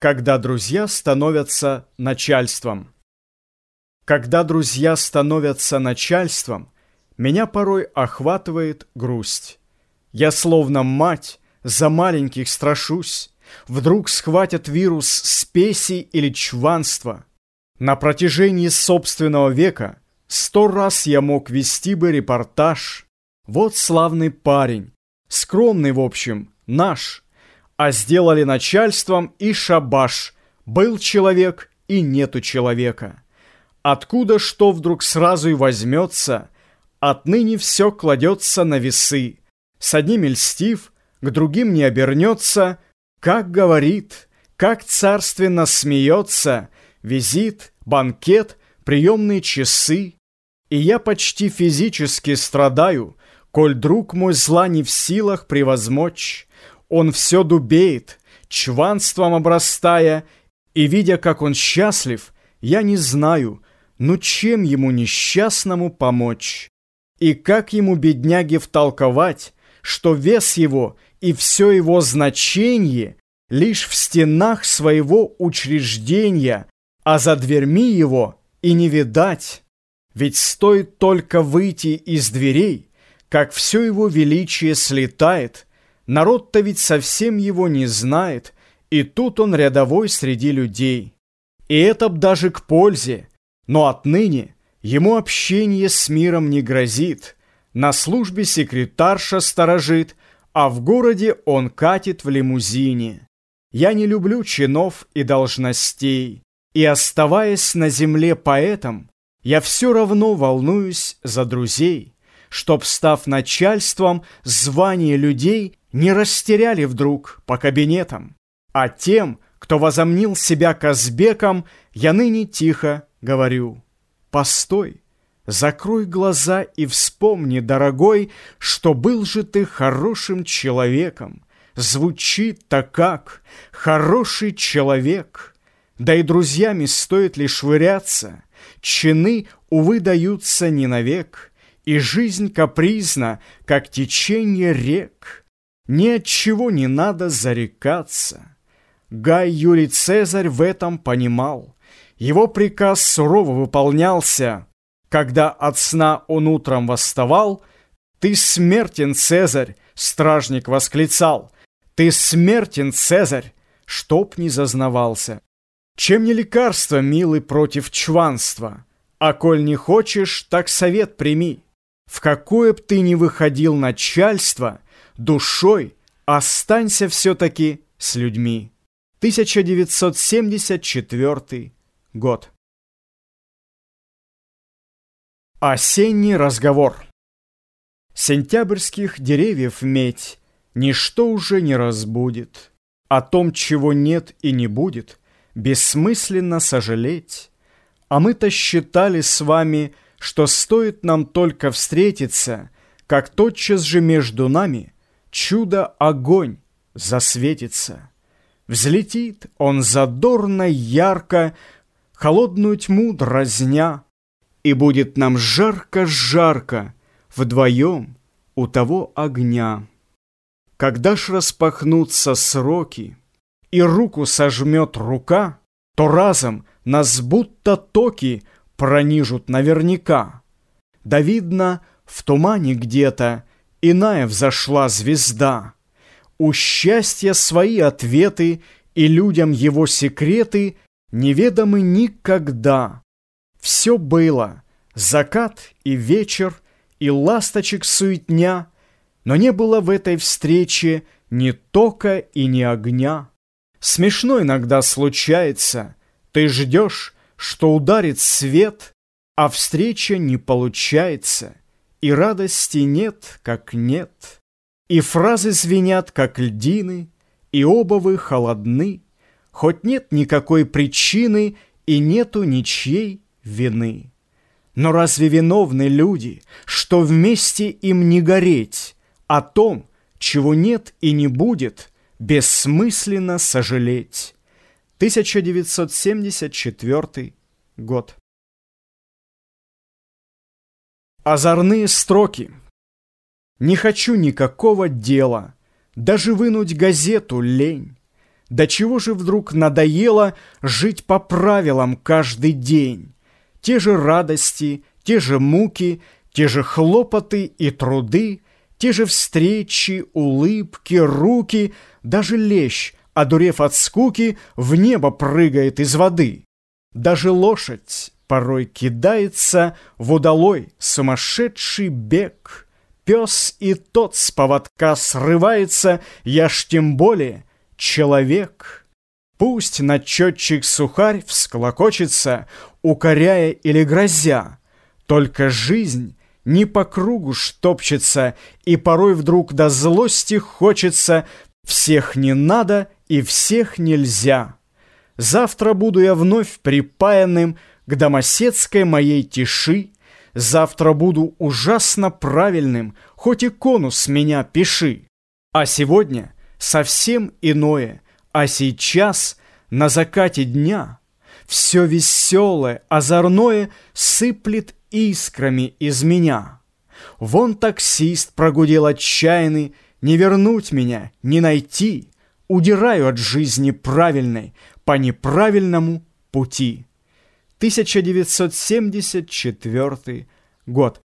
Когда друзья становятся начальством. Когда друзья становятся начальством, меня порой охватывает грусть. Я словно мать за маленьких страшусь. Вдруг схватят вирус спеси или чванства. На протяжении собственного века сто раз я мог вести бы репортаж. Вот славный парень, скромный в общем, наш – а сделали начальством и шабаш. Был человек и нету человека. Откуда что вдруг сразу и возьмется, отныне все кладется на весы. С одним льстив, к другим не обернется, как говорит, как царственно смеется, визит, банкет, приемные часы. И я почти физически страдаю, коль друг мой зла не в силах превозмочь. Он все дубеет, чванством обрастая, и, видя, как он счастлив, я не знаю, ну чем ему несчастному помочь? И как ему, бедняге, втолковать, что вес его и все его значение лишь в стенах своего учреждения, а за дверьми его и не видать? Ведь стоит только выйти из дверей, как все его величие слетает – Народ-то ведь совсем его не знает, и тут он рядовой среди людей. И это б даже к пользе, но отныне ему общение с миром не грозит. На службе секретарша сторожит, а в городе он катит в лимузине. Я не люблю чинов и должностей, и, оставаясь на земле поэтом, я все равно волнуюсь за друзей, чтоб, став начальством, звание людей не растеряли вдруг по кабинетам, а тем, кто возомнил себя Казбеком, я ныне тихо говорю. Постой, закрой глаза и вспомни, дорогой, что был же ты хорошим человеком. Звучит-то как «хороший человек». Да и друзьями стоит ли швыряться, Чины, увы, даются не навек, И жизнь капризна, как течение рек. Ни от чего не надо зарекаться. Гай Юлий Цезарь в этом понимал. Его приказ сурово выполнялся. Когда от сна он утром восставал, «Ты смертен, Цезарь!» — стражник восклицал. «Ты смертен, Цезарь!» — чтоб не зазнавался. Чем не лекарство, милый, против чванства? А коль не хочешь, так совет прими. В какое б ты ни выходил начальство — душой останься все-таки с людьми. 1974 год. Осенний разговор. Сентябрьских деревьев медь Ничто уже не разбудит. О том, чего нет и не будет, Бессмысленно сожалеть. А мы-то считали с вами, Что стоит нам только встретиться, Как тотчас же между нами — чудо-огонь засветится. Взлетит он задорно, ярко, холодную тьму дразня, И будет нам жарко-жарко вдвоем у того огня. Когда ж распахнутся сроки, и руку сожмет рука, То разом нас будто токи пронижут наверняка. Да видно, в тумане где-то иная взошла звезда. У счастья свои ответы и людям его секреты неведомы никогда. Все было, закат и вечер, и ласточек суетня, но не было в этой встрече ни тока и ни огня. Смешно иногда случается, ты ждешь, что ударит свет, а встреча не получается. И радости нет, как нет, И фразы звенят, как льдины, И оба вы холодны, Хоть нет никакой причины И нету ничьей вины. Но разве виновны люди, Что вместе им не гореть О том, чего нет и не будет, Бессмысленно сожалеть? 1974 год. Озорные строки. Не хочу никакого дела, Даже вынуть газету лень. До чего же вдруг надоело жить по правилам каждый день? Те же радости, те же муки, те же хлопоты и труды, те же встречи, улыбки, руки, даже лещ, одурев от скуки, в небо прыгает из воды. Даже лошадь порой кидается в удалой сумасшедший бег. Пес и тот с поводка срывается, я ж тем более человек. Пусть начетчик сухарь всклокочется, укоряя или грозя, только жизнь не по кругу штопчется, и порой вдруг до злости хочется всех не надо и всех нельзя. Завтра буду я вновь припаянным к домоседской моей тиши, Завтра буду ужасно правильным, хоть и конус меня пиши. А сегодня совсем иное, а сейчас на закате дня Все веселое, озорное сыплет искрами из меня. Вон таксист прогудел отчаянный, не вернуть меня, не найти, Удираю от жизни правильной по неправильному пути. 1974 год.